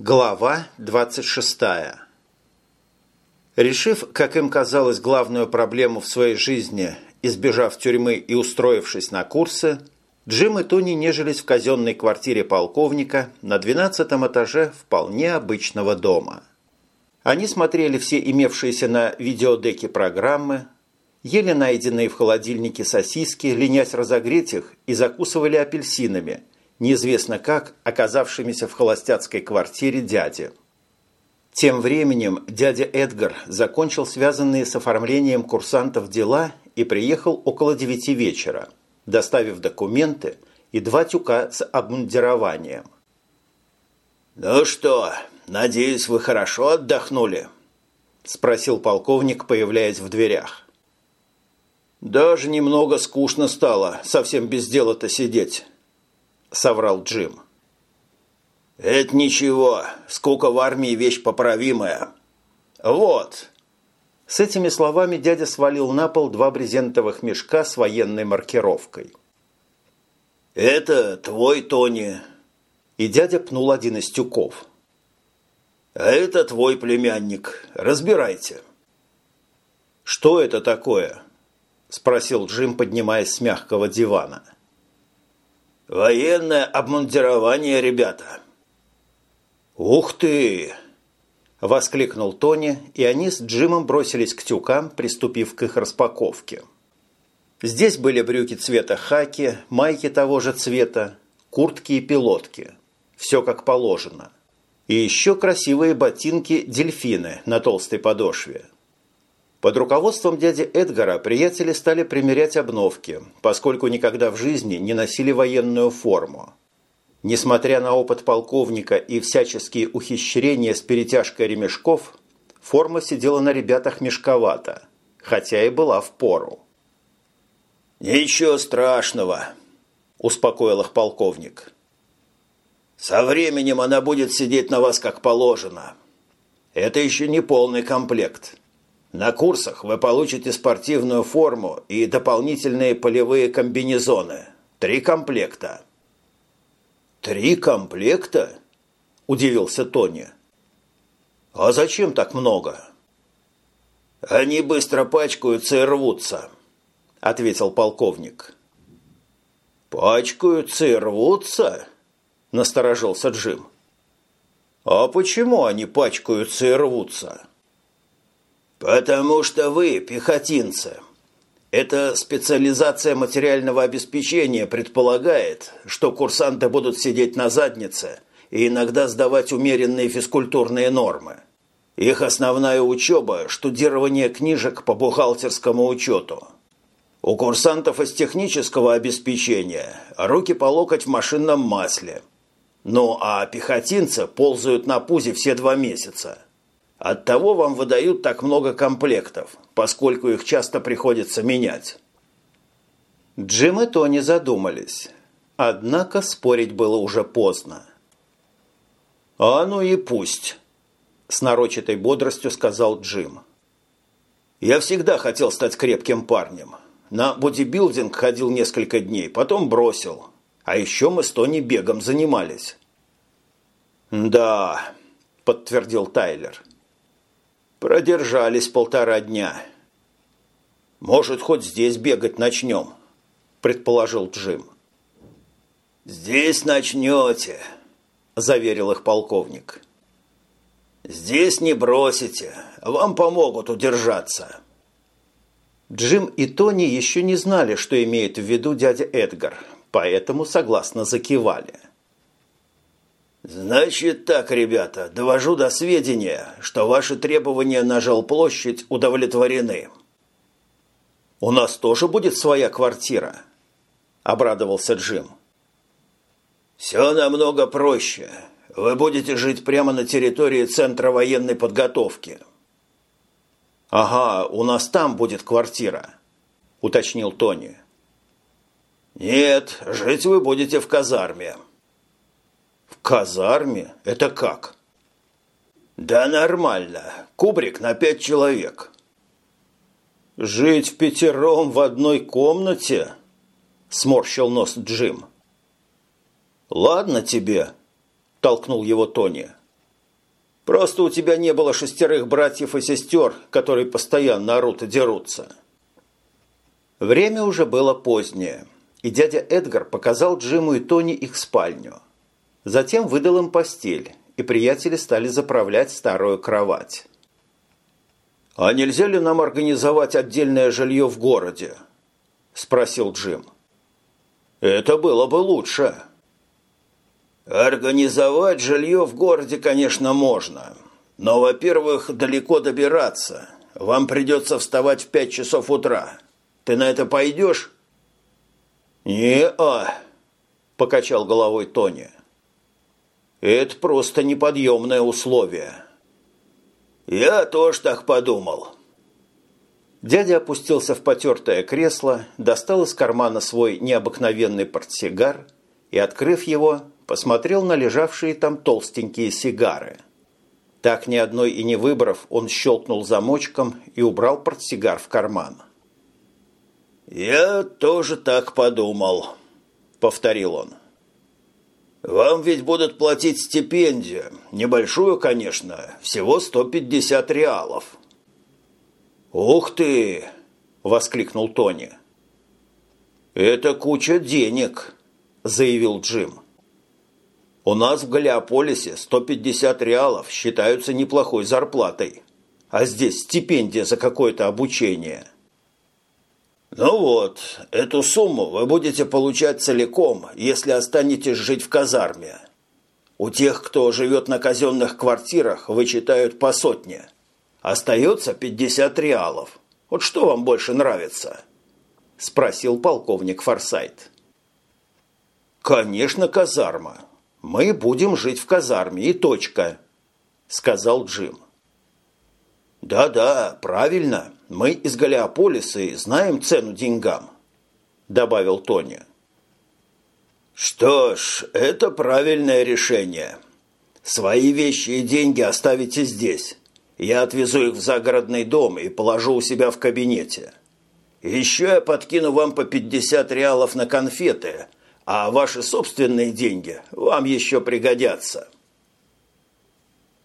Глава 26. Решив, как им казалось, главную проблему в своей жизни, избежав тюрьмы и устроившись на курсы, Джим и Тони нежились в казенной квартире полковника на 12 этаже вполне обычного дома. Они смотрели все имевшиеся на видеодеке программы, ели найденные в холодильнике сосиски, ленясь разогреть их и закусывали апельсинами – неизвестно как оказавшимися в холостяцкой квартире дяди. Тем временем дядя Эдгар закончил связанные с оформлением курсантов дела и приехал около девяти вечера, доставив документы и два тюка с обмундированием. «Ну что, надеюсь, вы хорошо отдохнули?» – спросил полковник, появляясь в дверях. «Даже немного скучно стало, совсем без дела-то сидеть» соврал Джим. «Это ничего. Скука в армии – вещь поправимая. Вот». С этими словами дядя свалил на пол два брезентовых мешка с военной маркировкой. «Это твой, Тони». И дядя пнул один из тюков. «А это твой племянник. Разбирайте». «Что это такое?» – спросил Джим, поднимаясь с мягкого дивана. «Военное обмундирование, ребята!» «Ух ты!» – воскликнул Тони, и они с Джимом бросились к тюкам, приступив к их распаковке. Здесь были брюки цвета хаки, майки того же цвета, куртки и пилотки. Все как положено. И еще красивые ботинки-дельфины на толстой подошве – под руководством дяди Эдгара приятели стали примерять обновки, поскольку никогда в жизни не носили военную форму. Несмотря на опыт полковника и всяческие ухищрения с перетяжкой ремешков, форма сидела на ребятах мешковато, хотя и была в пору. «Ничего страшного», – успокоил их полковник. «Со временем она будет сидеть на вас как положено. Это еще не полный комплект». На курсах вы получите спортивную форму и дополнительные полевые комбинезоны. Три комплекта. «Три комплекта?» – удивился Тони. «А зачем так много?» «Они быстро пачкаются и рвутся», – ответил полковник. «Пачкаются и рвутся?» – насторожился Джим. «А почему они пачкаются и рвутся?» «Потому что вы пехотинцы. Эта специализация материального обеспечения предполагает, что курсанты будут сидеть на заднице и иногда сдавать умеренные физкультурные нормы. Их основная учеба – штудирование книжек по бухгалтерскому учету. У курсантов из технического обеспечения руки по локоть в машинном масле. Ну а пехотинцы ползают на пузе все два месяца – Оттого вам выдают так много комплектов, поскольку их часто приходится менять. Джим и Тони задумались. Однако спорить было уже поздно. «А ну и пусть», – с нарочатой бодростью сказал Джим. «Я всегда хотел стать крепким парнем. На бодибилдинг ходил несколько дней, потом бросил. А еще мы с Тони бегом занимались». «Да», – подтвердил Тайлер. Продержались полтора дня. «Может, хоть здесь бегать начнем», – предположил Джим. «Здесь начнете», – заверил их полковник. «Здесь не бросите, вам помогут удержаться». Джим и Тони еще не знали, что имеет в виду дядя Эдгар, поэтому согласно закивали. «Значит так, ребята, довожу до сведения, что ваши требования на жилплощадь удовлетворены». «У нас тоже будет своя квартира», – обрадовался Джим. «Все намного проще. Вы будете жить прямо на территории Центра военной подготовки». «Ага, у нас там будет квартира», – уточнил Тони. «Нет, жить вы будете в казарме». Казарме? Это как? Да нормально. Кубрик на пять человек. Жить в пятером в одной комнате? Сморщил нос Джим. Ладно тебе, толкнул его Тони. Просто у тебя не было шестерых братьев и сестер, которые постоянно орут и дерутся». Время уже было позднее, и дядя Эдгар показал Джиму и Тони их спальню. Затем выдал им постель, и приятели стали заправлять старую кровать. «А нельзя ли нам организовать отдельное жилье в городе?» – спросил Джим. «Это было бы лучше». «Организовать жилье в городе, конечно, можно. Но, во-первых, далеко добираться. Вам придется вставать в пять часов утра. Ты на это пойдешь?» «Не-а», – покачал головой Тони. «Это просто неподъемное условие». «Я тоже так подумал». Дядя опустился в потертое кресло, достал из кармана свой необыкновенный портсигар и, открыв его, посмотрел на лежавшие там толстенькие сигары. Так ни одной и не выбрав, он щелкнул замочком и убрал портсигар в карман. «Я тоже так подумал», — повторил он. «Вам ведь будут платить стипендию. Небольшую, конечно, всего 150 реалов». «Ух ты!» – воскликнул Тони. «Это куча денег», – заявил Джим. «У нас в Галиополисе 150 реалов считаются неплохой зарплатой, а здесь стипендия за какое-то обучение». «Ну вот, эту сумму вы будете получать целиком, если останетесь жить в казарме. У тех, кто живет на казенных квартирах, вычитают по сотне. Остается 50 реалов. Вот что вам больше нравится?» – спросил полковник Форсайт. «Конечно, казарма. Мы будем жить в казарме и точка», – сказал Джим. «Да-да, правильно. Мы из Галиополиса и знаем цену деньгам», – добавил Тони. «Что ж, это правильное решение. Свои вещи и деньги оставите здесь. Я отвезу их в загородный дом и положу у себя в кабинете. Еще я подкину вам по 50 реалов на конфеты, а ваши собственные деньги вам еще пригодятся».